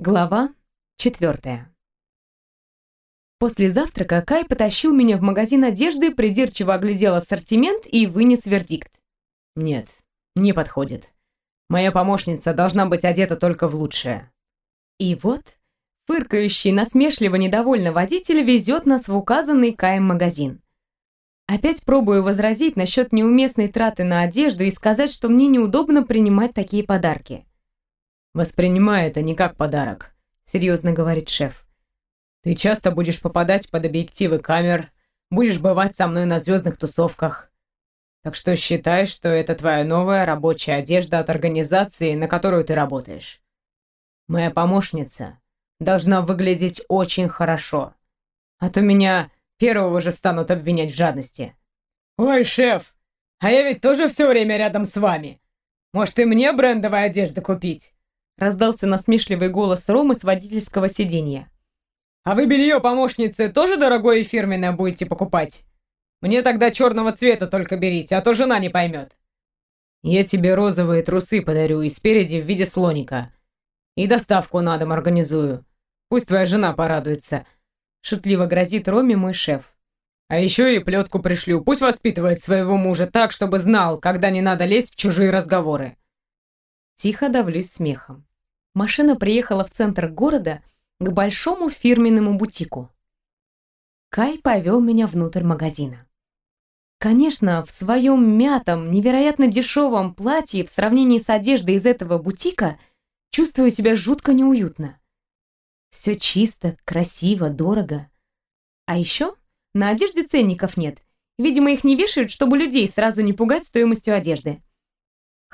Глава четвертая. После завтрака Кай потащил меня в магазин одежды, придирчиво оглядел ассортимент и вынес вердикт. «Нет, не подходит. Моя помощница должна быть одета только в лучшее». И вот, фыркающий, насмешливо недовольно водитель везет нас в указанный Каем магазин. Опять пробую возразить насчет неуместной траты на одежду и сказать, что мне неудобно принимать такие подарки. «Воспринимай это не как подарок», — серьезно говорит шеф. «Ты часто будешь попадать под объективы камер, будешь бывать со мной на звездных тусовках. Так что считай, что это твоя новая рабочая одежда от организации, на которую ты работаешь. Моя помощница должна выглядеть очень хорошо, а то меня первого же станут обвинять в жадности». «Ой, шеф, а я ведь тоже все время рядом с вами. Может, и мне брендовой одежды купить?» Раздался насмешливый голос Ромы с водительского сиденья. «А вы белье помощницы тоже дорогое и фирменное будете покупать? Мне тогда черного цвета только берите, а то жена не поймет». «Я тебе розовые трусы подарю и спереди в виде слоника. И доставку на дом организую. Пусть твоя жена порадуется», — шутливо грозит Роме мой шеф. «А еще и плетку пришлю. Пусть воспитывает своего мужа так, чтобы знал, когда не надо лезть в чужие разговоры». Тихо давлюсь смехом. Машина приехала в центр города к большому фирменному бутику. Кай повел меня внутрь магазина. Конечно, в своем мятом, невероятно дешевом платье в сравнении с одеждой из этого бутика чувствую себя жутко неуютно. Все чисто, красиво, дорого. А еще на одежде ценников нет. Видимо, их не вешают, чтобы людей сразу не пугать стоимостью одежды.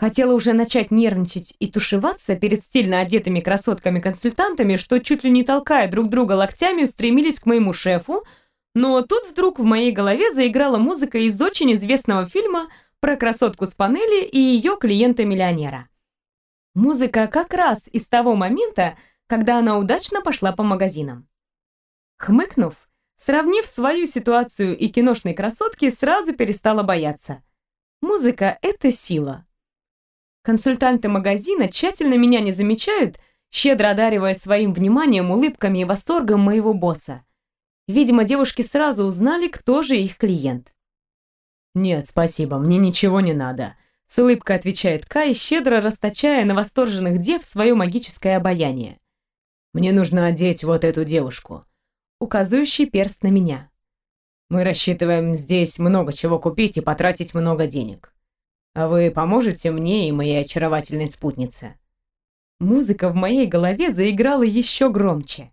Хотела уже начать нервничать и тушеваться перед стильно одетыми красотками-консультантами, что чуть ли не толкая друг друга локтями, стремились к моему шефу, но тут вдруг в моей голове заиграла музыка из очень известного фильма про красотку с панели и ее клиента-миллионера. Музыка как раз из того момента, когда она удачно пошла по магазинам. Хмыкнув, сравнив свою ситуацию и киношной красотки, сразу перестала бояться. Музыка — это сила. Консультанты магазина тщательно меня не замечают, щедро одаривая своим вниманием, улыбками и восторгом моего босса. Видимо, девушки сразу узнали, кто же их клиент. «Нет, спасибо, мне ничего не надо», — с улыбкой отвечает Кай, щедро расточая на восторженных дев свое магическое обаяние. «Мне нужно одеть вот эту девушку», — указывающий перст на меня. «Мы рассчитываем здесь много чего купить и потратить много денег. А вы поможете мне и моей очаровательной спутнице?» Музыка в моей голове заиграла еще громче.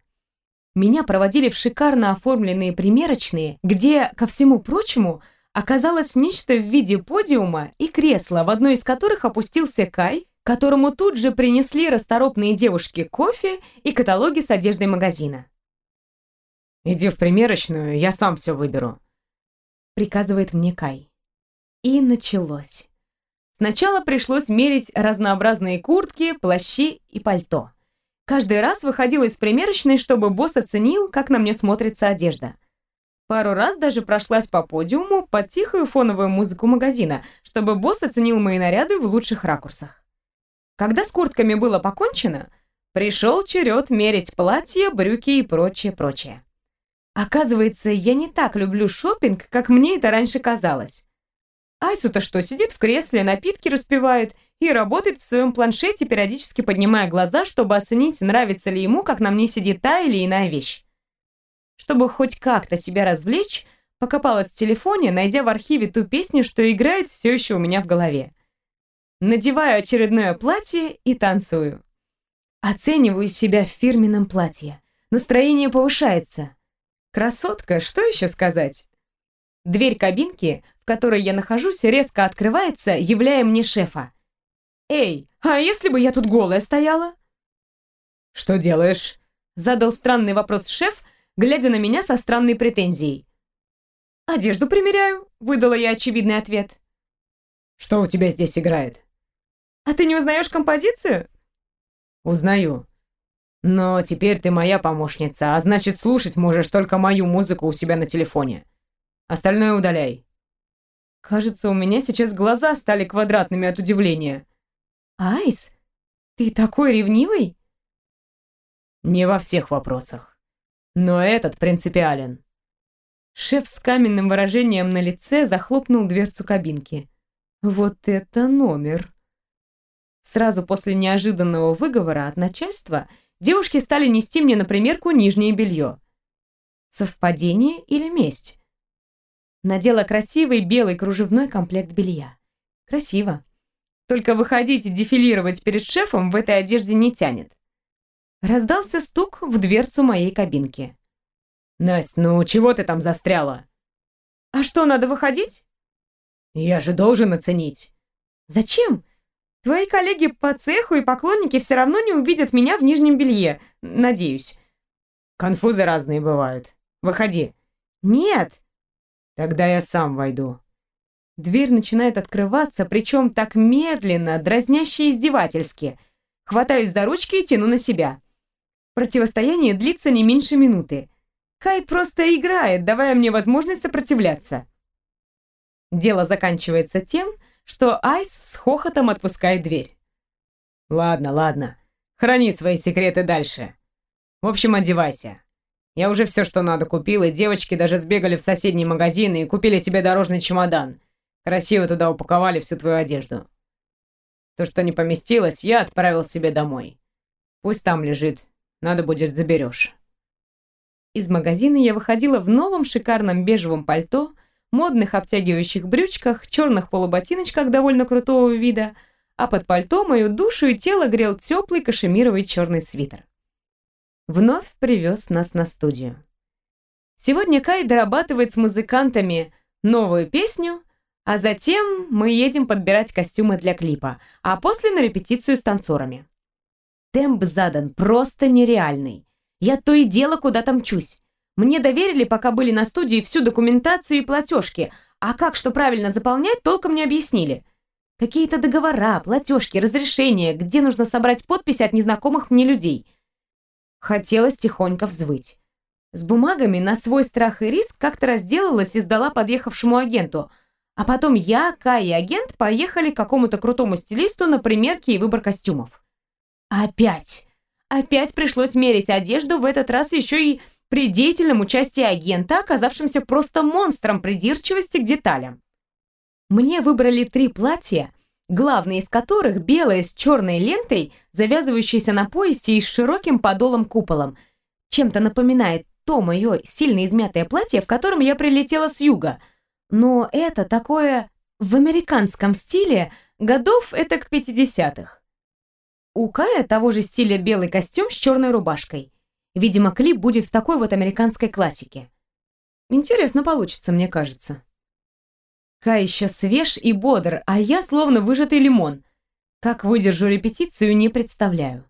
Меня проводили в шикарно оформленные примерочные, где, ко всему прочему, оказалось нечто в виде подиума и кресла, в одно из которых опустился Кай, которому тут же принесли расторопные девушки кофе и каталоги с одеждой магазина. «Иди в примерочную, я сам все выберу», — приказывает мне Кай. И началось. Сначала пришлось мерить разнообразные куртки, плащи и пальто. Каждый раз выходила из примерочной, чтобы босс оценил, как на мне смотрится одежда. Пару раз даже прошлась по подиуму под тихую фоновую музыку магазина, чтобы босс оценил мои наряды в лучших ракурсах. Когда с куртками было покончено, пришел черед мерить платья, брюки и прочее-прочее. Оказывается, я не так люблю шопинг, как мне это раньше казалось. Айсу-то что, сидит в кресле, напитки распивает и работает в своем планшете, периодически поднимая глаза, чтобы оценить, нравится ли ему, как на мне сидит та или иная вещь. Чтобы хоть как-то себя развлечь, покопалась в телефоне, найдя в архиве ту песню, что играет все еще у меня в голове. Надеваю очередное платье и танцую. Оцениваю себя в фирменном платье. Настроение повышается. Красотка, что еще сказать? Дверь кабинки которой я нахожусь, резко открывается, являя мне шефа. «Эй, а если бы я тут голая стояла?» «Что делаешь?» Задал странный вопрос шеф, глядя на меня со странной претензией. «Одежду примеряю», — выдала я очевидный ответ. «Что у тебя здесь играет?» «А ты не узнаешь композицию?» «Узнаю. Но теперь ты моя помощница, а значит, слушать можешь только мою музыку у себя на телефоне. Остальное удаляй». Кажется, у меня сейчас глаза стали квадратными от удивления. «Айс, ты такой ревнивый?» Не во всех вопросах. Но этот принципиален. Шеф с каменным выражением на лице захлопнул дверцу кабинки. Вот это номер. Сразу после неожиданного выговора от начальства девушки стали нести мне на примерку нижнее белье. Совпадение или месть? Надела красивый белый кружевной комплект белья. Красиво. Только выходить и дефилировать перед шефом в этой одежде не тянет. Раздался стук в дверцу моей кабинки. «Насть, ну чего ты там застряла?» «А что, надо выходить?» «Я же должен оценить». «Зачем? Твои коллеги по цеху и поклонники все равно не увидят меня в нижнем белье, надеюсь». «Конфузы разные бывают. Выходи». «Нет». «Тогда я сам войду». Дверь начинает открываться, причем так медленно, дразняще издевательски. Хватаюсь за ручки и тяну на себя. Противостояние длится не меньше минуты. Кай просто играет, давая мне возможность сопротивляться. Дело заканчивается тем, что Айс с хохотом отпускает дверь. «Ладно, ладно. Храни свои секреты дальше. В общем, одевайся. Я уже все, что надо, купил, и девочки даже сбегали в соседний магазин и купили тебе дорожный чемодан. Красиво туда упаковали всю твою одежду. То, что не поместилось, я отправил себе домой. Пусть там лежит, надо будет заберешь. Из магазина я выходила в новом шикарном бежевом пальто, модных обтягивающих брючках, черных полуботиночках довольно крутого вида, а под пальто мою душу и тело грел теплый кашемировый черный свитер. Вновь привез нас на студию. Сегодня Кай дорабатывает с музыкантами новую песню, а затем мы едем подбирать костюмы для клипа, а после на репетицию с танцорами. Темп задан просто нереальный. Я то и дело куда-то мчусь. Мне доверили, пока были на студии, всю документацию и платежки, а как что правильно заполнять, толком не объяснили. Какие-то договора, платежки, разрешения, где нужно собрать подписи от незнакомых мне людей. Хотелось тихонько взвыть. С бумагами на свой страх и риск как-то разделалась и сдала подъехавшему агенту. А потом я, Кай и агент поехали к какому-то крутому стилисту на примерки и выбор костюмов. Опять! Опять пришлось мерить одежду, в этот раз еще и при деятельном участии агента, оказавшемся просто монстром придирчивости к деталям. Мне выбрали три платья, главное из которых белое с черной лентой, завязывающееся на поясе и с широким подолом-куполом. Чем-то напоминает то мое сильно измятое платье, в котором я прилетела с юга. Но это такое в американском стиле годов это к 50-х. У Кая того же стиля белый костюм с черной рубашкой. Видимо, клип будет в такой вот американской классике. Интересно получится, мне кажется. Кай еще свеж и бодр, а я словно выжатый лимон. Как выдержу репетицию, не представляю.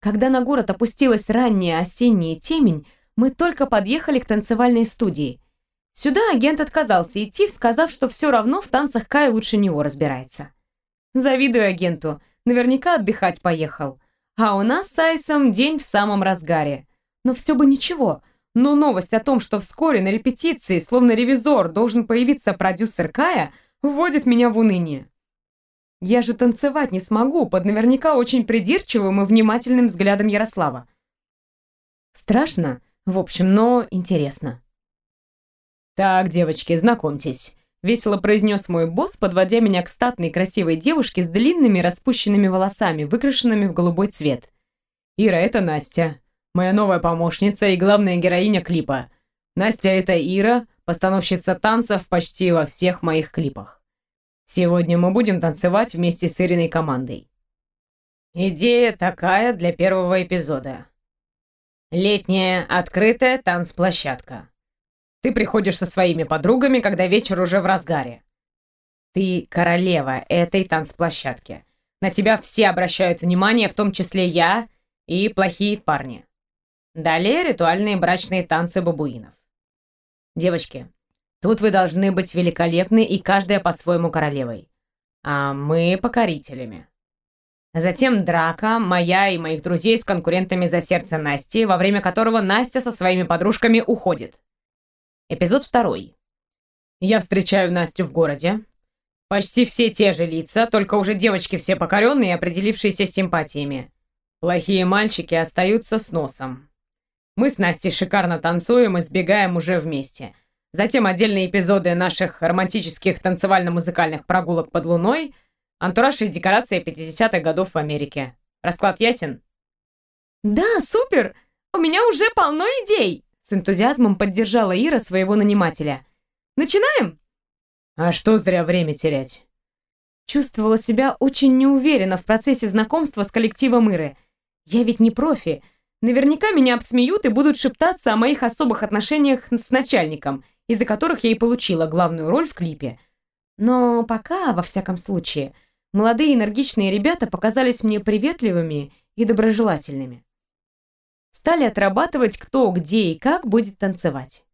Когда на город опустилась ранняя осенняя темень, мы только подъехали к танцевальной студии. Сюда агент отказался идти, сказав, что все равно в танцах Кай лучше него разбирается. Завидую агенту, наверняка отдыхать поехал. А у нас с Айсом день в самом разгаре. Но все бы ничего. Но новость о том, что вскоре на репетиции, словно ревизор, должен появиться продюсер Кая, вводит меня в уныние. Я же танцевать не смогу под наверняка очень придирчивым и внимательным взглядом Ярослава. Страшно, в общем, но интересно. «Так, девочки, знакомьтесь», — весело произнес мой босс, подводя меня к статной красивой девушке с длинными распущенными волосами, выкрашенными в голубой цвет. «Ира, это Настя, моя новая помощница и главная героиня клипа. Настя — это Ира, постановщица танцев почти во всех моих клипах. Сегодня мы будем танцевать вместе с Ириной командой. Идея такая для первого эпизода. Летняя открытая танцплощадка. Ты приходишь со своими подругами, когда вечер уже в разгаре. Ты королева этой танцплощадки. На тебя все обращают внимание, в том числе я и плохие парни. Далее ритуальные брачные танцы бабуинов. Девочки, тут вы должны быть великолепны и каждая по-своему королевой. А мы покорителями. Затем драка моя и моих друзей с конкурентами за сердце Насти, во время которого Настя со своими подружками уходит. Эпизод второй. Я встречаю Настю в городе. Почти все те же лица, только уже девочки все покоренные и определившиеся симпатиями. Плохие мальчики остаются с носом. Мы с Настей шикарно танцуем и сбегаем уже вместе. Затем отдельные эпизоды наших романтических танцевально-музыкальных прогулок под луной, антураж и декорации 50-х годов в Америке. Расклад ясен? «Да, супер! У меня уже полно идей!» С энтузиазмом поддержала Ира своего нанимателя. «Начинаем?» «А что зря время терять?» Чувствовала себя очень неуверенно в процессе знакомства с коллективом Иры. Я ведь не профи. Наверняка меня обсмеют и будут шептаться о моих особых отношениях с начальником, из-за которых я и получила главную роль в клипе. Но пока, во всяком случае, молодые энергичные ребята показались мне приветливыми и доброжелательными. Стали отрабатывать, кто, где и как будет танцевать.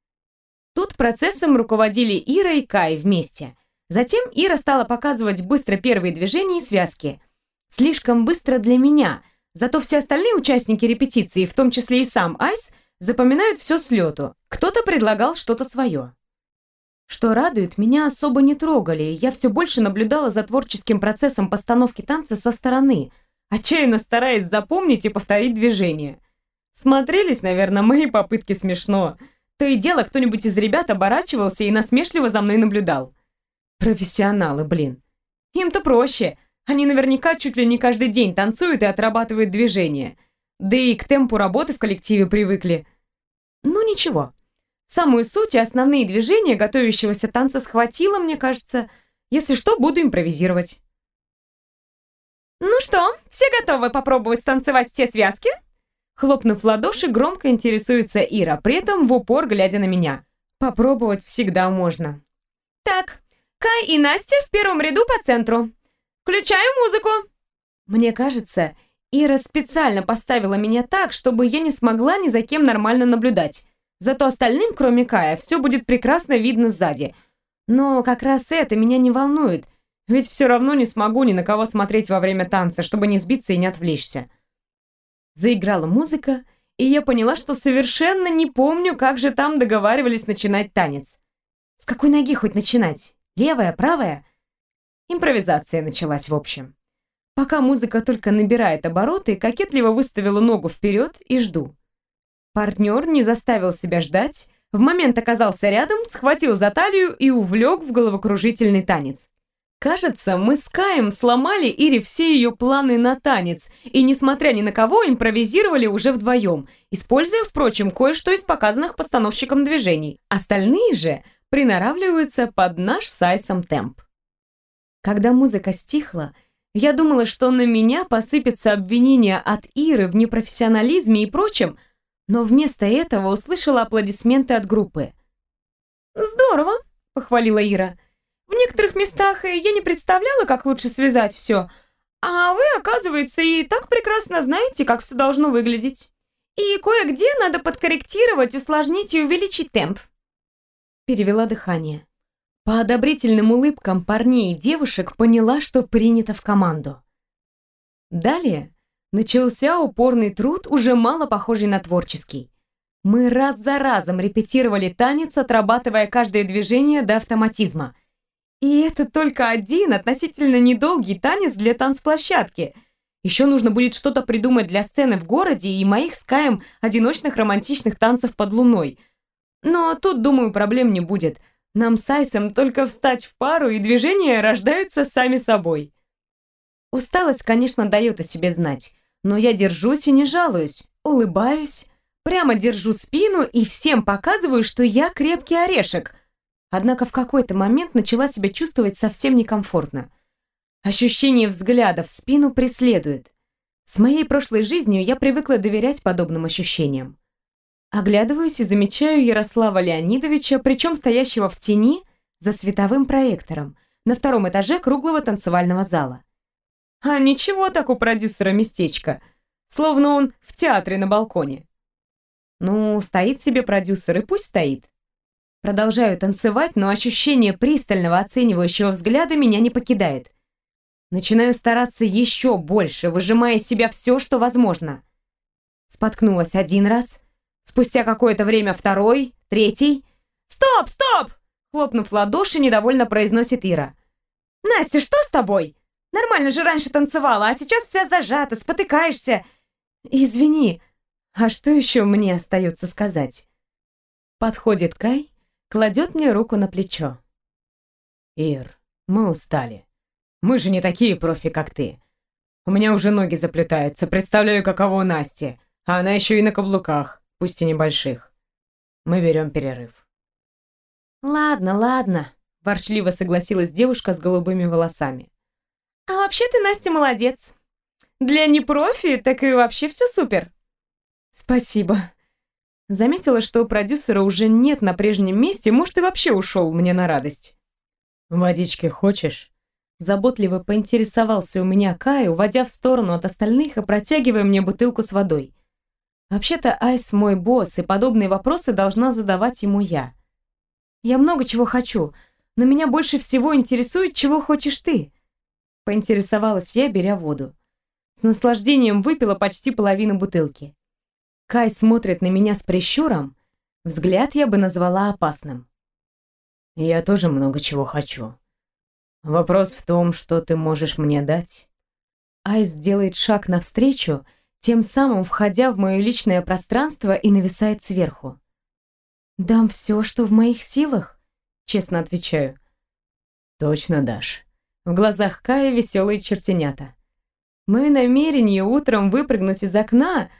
Тут процессом руководили Ира и Кай вместе. Затем Ира стала показывать быстро первые движения и связки. Слишком быстро для меня, зато все остальные участники репетиции, в том числе и сам Айс, запоминают все с лету. Кто-то предлагал что-то свое. Что радует, меня особо не трогали, я все больше наблюдала за творческим процессом постановки танца со стороны, отчаянно стараясь запомнить и повторить движение. Смотрелись, наверное, мои попытки смешно. То и дело, кто-нибудь из ребят оборачивался и насмешливо за мной наблюдал. Профессионалы, блин. Им-то проще. Они наверняка чуть ли не каждый день танцуют и отрабатывают движения. Да и к темпу работы в коллективе привыкли. Ну ничего. Самую суть и основные движения готовящегося танца схватило, мне кажется. Если что, буду импровизировать. «Ну что, все готовы попробовать станцевать все связки?» Хлопнув в ладоши, громко интересуется Ира, при этом в упор глядя на меня. Попробовать всегда можно. «Так, Кай и Настя в первом ряду по центру. Включаю музыку!» Мне кажется, Ира специально поставила меня так, чтобы я не смогла ни за кем нормально наблюдать. Зато остальным, кроме Кая, все будет прекрасно видно сзади. Но как раз это меня не волнует, ведь все равно не смогу ни на кого смотреть во время танца, чтобы не сбиться и не отвлечься. Заиграла музыка, и я поняла, что совершенно не помню, как же там договаривались начинать танец. С какой ноги хоть начинать? Левая, правая? Импровизация началась в общем. Пока музыка только набирает обороты, кокетливо выставила ногу вперед и жду. Партнер не заставил себя ждать, в момент оказался рядом, схватил за талию и увлек в головокружительный танец. Кажется, мы с Каем сломали Ире все ее планы на танец, и, несмотря ни на кого, импровизировали уже вдвоем, используя, впрочем, кое-что из показанных постановщиком движений. Остальные же приноравливаются под наш с Айсом темп. Когда музыка стихла, я думала, что на меня посыпется обвинение от Иры в непрофессионализме и прочем, но вместо этого услышала аплодисменты от группы. «Здорово!» — похвалила Ира. В некоторых местах я не представляла, как лучше связать все, а вы, оказывается, и так прекрасно знаете, как все должно выглядеть. И кое-где надо подкорректировать, усложнить и увеличить темп. Перевела дыхание. По одобрительным улыбкам парней и девушек поняла, что принято в команду. Далее начался упорный труд, уже мало похожий на творческий. Мы раз за разом репетировали танец, отрабатывая каждое движение до автоматизма – и это только один относительно недолгий танец для танцплощадки. Еще нужно будет что-то придумать для сцены в городе и моих с Каем одиночных романтичных танцев под луной. Но тут, думаю, проблем не будет. Нам с Айсом только встать в пару, и движения рождаются сами собой. Усталость, конечно, дает о себе знать, но я держусь и не жалуюсь, улыбаюсь, прямо держу спину и всем показываю, что я крепкий орешек – Однако в какой-то момент начала себя чувствовать совсем некомфортно. Ощущение взгляда в спину преследует. С моей прошлой жизнью я привыкла доверять подобным ощущениям. Оглядываюсь и замечаю Ярослава Леонидовича, причем стоящего в тени за световым проектором на втором этаже круглого танцевального зала. А ничего так у продюсера местечко, словно он в театре на балконе. Ну, стоит себе продюсер и пусть стоит. Продолжаю танцевать, но ощущение пристального оценивающего взгляда меня не покидает. Начинаю стараться еще больше, выжимая из себя все, что возможно. Споткнулась один раз, спустя какое-то время второй, третий. «Стоп, стоп!» Хлопнув ладоши, недовольно произносит Ира. «Настя, что с тобой? Нормально же раньше танцевала, а сейчас вся зажата, спотыкаешься. Извини, а что еще мне остается сказать? Подходит Кай, кладет мне руку на плечо. Ир, мы устали. Мы же не такие профи, как ты. У меня уже ноги заплетаются, представляю, каково у Насти. А она еще и на каблуках, пусть и небольших. Мы берем перерыв. Ладно, ладно, ворчливо согласилась девушка с голубыми волосами. А вообще ты, Настя, молодец. Для непрофи так и вообще все супер. Спасибо. Заметила, что у продюсера уже нет на прежнем месте, может, и вообще ушел мне на радость. «Водички хочешь?» Заботливо поинтересовался у меня Кай, уводя в сторону от остальных и протягивая мне бутылку с водой. Вообще-то Айс мой босс, и подобные вопросы должна задавать ему я. Я много чего хочу, но меня больше всего интересует, чего хочешь ты. Поинтересовалась я, беря воду. С наслаждением выпила почти половину бутылки. Кай смотрит на меня с прищуром, взгляд я бы назвала опасным. Я тоже много чего хочу. Вопрос в том, что ты можешь мне дать. Айс делает шаг навстречу, тем самым входя в мое личное пространство и нависает сверху. «Дам все, что в моих силах», — честно отвечаю. «Точно дашь». В глазах Кая веселые чертенята. Мое намерение утром выпрыгнуть из окна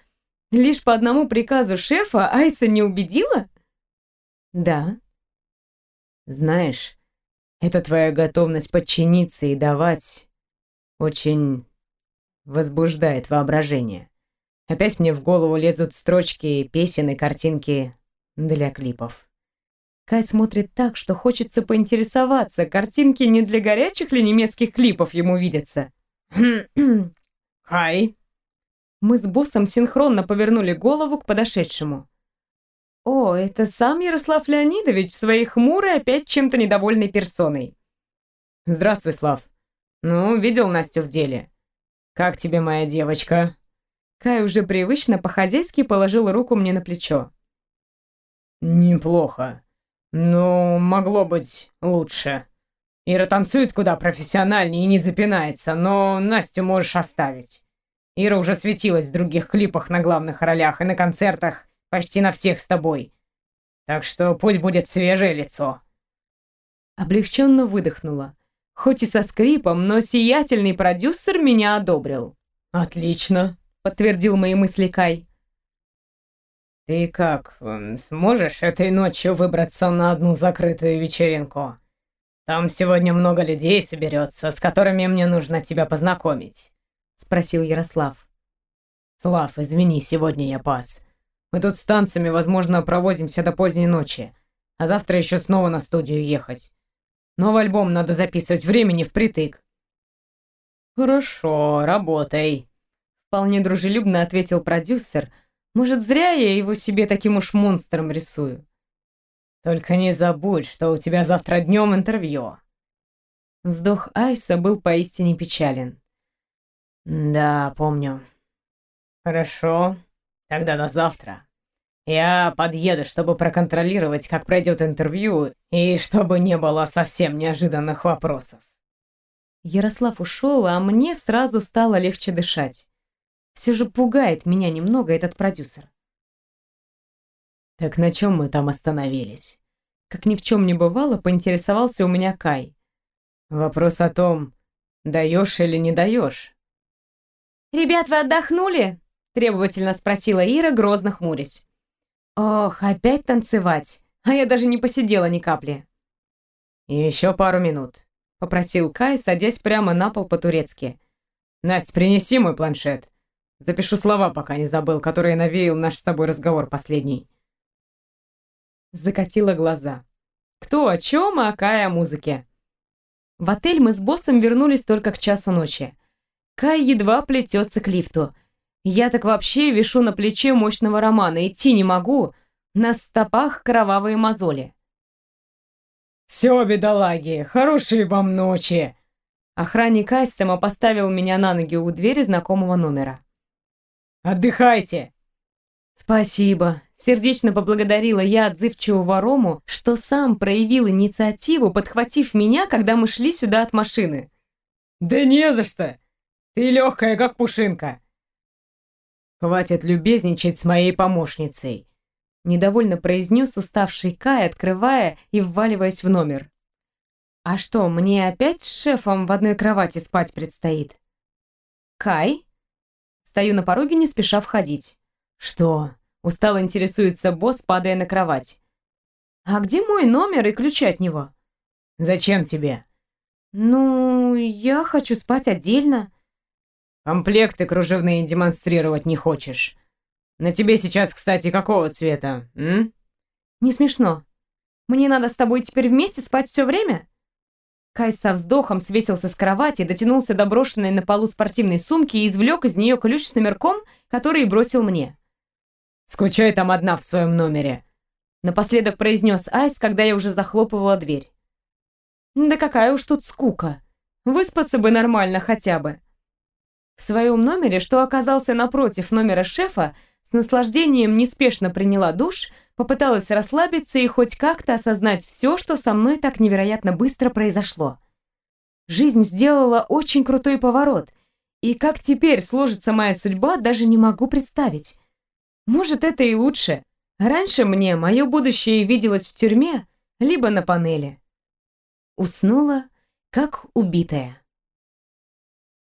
лишь по одному приказу шефа Айса не убедила? Да, знаешь, это твоя готовность подчиниться и давать очень возбуждает воображение. Опять мне в голову лезут строчки песен и картинки для клипов. Кай смотрит так, что хочется поинтересоваться, картинки не для горячих ли немецких клипов ему видятся. Хай. Мы с боссом синхронно повернули голову к подошедшему. О, это сам Ярослав Леонидович, своей хмурой, опять чем-то недовольной персоной. Здравствуй, Слав. Ну, видел Настю в деле. Как тебе моя девочка? Кай уже привычно по-хозяйски положил руку мне на плечо. Неплохо. Но могло быть лучше. Ира танцует куда профессиональнее и не запинается, но Настю можешь оставить. Ира уже светилась в других клипах на главных ролях и на концертах Почти на всех с тобой. Так что пусть будет свежее лицо». Облегченно выдохнула. Хоть и со скрипом, но сиятельный продюсер меня одобрил. «Отлично», — подтвердил мои мысли Кай. «Ты как, сможешь этой ночью выбраться на одну закрытую вечеринку? Там сегодня много людей соберется, с которыми мне нужно тебя познакомить», — спросил Ярослав. «Слав, извини, сегодня я пас. Мы тут с танцами, возможно, провозимся до поздней ночи. А завтра еще снова на студию ехать. Новый альбом надо записывать, времени впритык». «Хорошо, работай», — вполне дружелюбно ответил продюсер. «Может, зря я его себе таким уж монстром рисую?» «Только не забудь, что у тебя завтра днем интервью». Вздох Айса был поистине печален. «Да, помню». «Хорошо, Тогда до завтра. Я подъеду, чтобы проконтролировать, как пройдет интервью, и чтобы не было совсем неожиданных вопросов. Ярослав ушел, а мне сразу стало легче дышать. Все же пугает меня немного этот продюсер. Так на чем мы там остановились? Как ни в чем не бывало, поинтересовался у меня Кай. Вопрос о том, даешь или не даешь. «Ребят, вы отдохнули?» Требовательно спросила Ира, грозно хмурясь. Ох, опять танцевать. А я даже не посидела ни капли. Еще пару минут, попросил Кай, садясь прямо на пол по-турецки. Настя, принеси мой планшет. Запишу слова, пока не забыл, которые навеял наш с тобой разговор последний. Закатила глаза. Кто о чем, а Кай о музыке. В отель мы с боссом вернулись только к часу ночи. Кай едва плетется к лифту. Я так вообще вишу на плече мощного романа, идти не могу, на стопах кровавые мозоли. «Все, бедолаги, хорошей вам ночи!» Охранник Айстема поставил меня на ноги у двери знакомого номера. «Отдыхайте!» «Спасибо!» — сердечно поблагодарила я отзывчивого Рому, что сам проявил инициативу, подхватив меня, когда мы шли сюда от машины. «Да не за что! Ты легкая, как пушинка!» «Хватит любезничать с моей помощницей», — недовольно произнес уставший Кай, открывая и вваливаясь в номер. «А что, мне опять с шефом в одной кровати спать предстоит?» «Кай?» Стою на пороге, не спеша входить. «Что?» — устало интересуется босс, падая на кровать. «А где мой номер и ключи от него?» «Зачем тебе?» «Ну, я хочу спать отдельно». «Комплекты кружевные демонстрировать не хочешь. На тебе сейчас, кстати, какого цвета, м?» «Не смешно. Мне надо с тобой теперь вместе спать все время?» Кай со вздохом свесился с кровати, дотянулся до брошенной на полу спортивной сумки и извлек из нее ключ с номерком, который бросил мне. «Скучай там одна в своем номере», — напоследок произнес Айс, когда я уже захлопывала дверь. «Да какая уж тут скука. Выспаться бы нормально хотя бы». В своем номере, что оказался напротив номера шефа, с наслаждением неспешно приняла душ, попыталась расслабиться и хоть как-то осознать все, что со мной так невероятно быстро произошло. Жизнь сделала очень крутой поворот, и как теперь сложится моя судьба, даже не могу представить. Может, это и лучше. Раньше мне мое будущее виделось в тюрьме, либо на панели. Уснула, как убитая.